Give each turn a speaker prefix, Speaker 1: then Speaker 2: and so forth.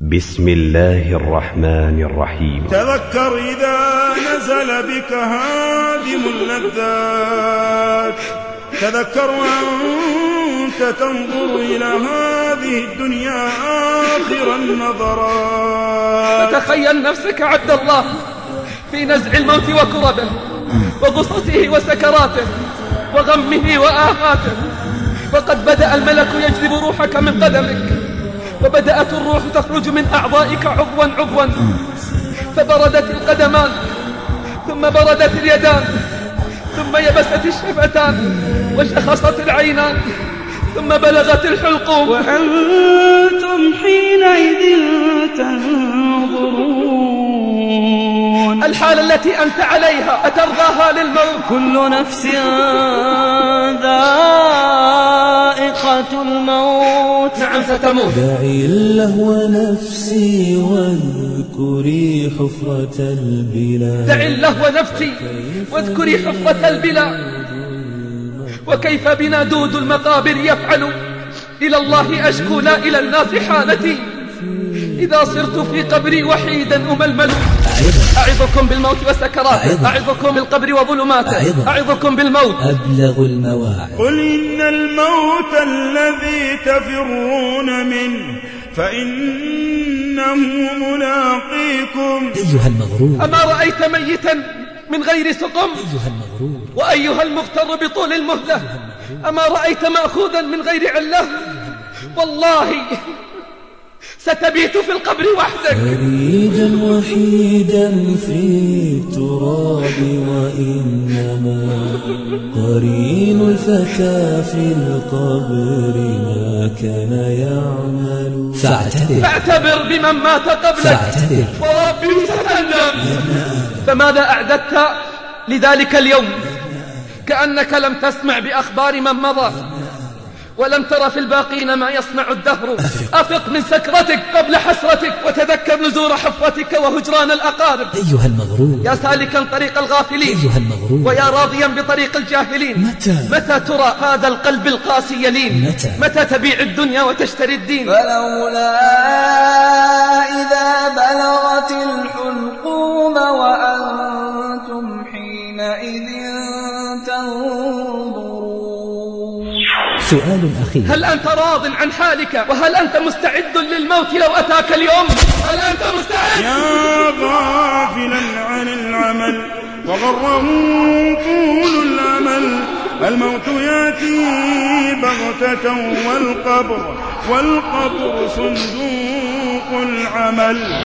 Speaker 1: بسم الله الرحمن الرحيم.
Speaker 2: تذكر إذا نزل بك هادم اللذات. تذكر وأنت تنظر إلى هذه الدنيا آخر النظرات.
Speaker 3: فتخيل نفسك عبد الله في نزع الموت وكربه وغصصه وسكراته وغمه وآهاته فقد بدأ الملك يجذب روحك من قدمك. وبدأت الروح تخرج من أعضائك عضوا عضوا. فبردت القدمان ثم بردت اليدان ثم يبست الشفتان وشخصت العينان ثم بلغت الحلقوم.
Speaker 4: وأنتم حينئذ تنظرون.
Speaker 3: الحالة التي أنت عليها أترضاها للموت؟
Speaker 4: كل نفس الموت.
Speaker 3: نعم ستموت
Speaker 5: دعي اللهو نفسي واذكري حفرة البلاد
Speaker 3: دع اللهو نفسي واذكري حفرة البلا. وكيف بنا دود المقابر يفعل؟ إلى الله أشكو لا إلى الناس حالتي. إذا صرت في قبري وحيدا أململ. أعظكم بالموت وسكراته أعظكم بالقبر وظلماته أعظكم بالموت.
Speaker 5: أبلغ المواعظ.
Speaker 2: قل إن الموت الذي تفرون منه فإنه ملاقيكم.
Speaker 5: أيها المغرور.
Speaker 3: أما رأيت ميتا من غير سقم؟
Speaker 5: أيها المغرور.
Speaker 3: وأيها المغتر بطول المهلة؟ أما رأيت مأخوذا من غير علة؟ والله ستبيت في القبر وحدك
Speaker 5: فريدا وحيدا في التراب وإنما قرين الفتى في القبر ما كان يعمل. فاعتبر.
Speaker 3: فاعتبر بمن مات قبلك
Speaker 5: فاعتبر.
Speaker 3: وربي ستندم فماذا أعددت لذلك اليوم؟ كأنك لم تسمع بأخبار من مضى. ولم تر في الباقين ما يصنع الدهر. أفق من سكرتك قبل حسرتك وتذكر نزور حفرتك وهجران الأقارب.
Speaker 5: أيها المغرور.
Speaker 3: يا سالكا طريق الغافلين.
Speaker 5: أيها المغرور.
Speaker 3: ويا راضيا بطريق الجاهلين.
Speaker 5: متى؟
Speaker 3: متى ترى هذا القلب القاسي يلين؟
Speaker 5: متى؟
Speaker 3: متى تبيع الدنيا وتشتري الدين؟
Speaker 4: فلولا
Speaker 5: سؤال أخير.
Speaker 3: هل أنت راض عن حالك؟ وهل أنت مستعد للموت لو أتاك اليوم؟ هل أنت مستعد؟
Speaker 2: يا غافلا عن العمل وغره طول الأمل. الموت يأتي بغتة والقبر والقبر صندوق العمل.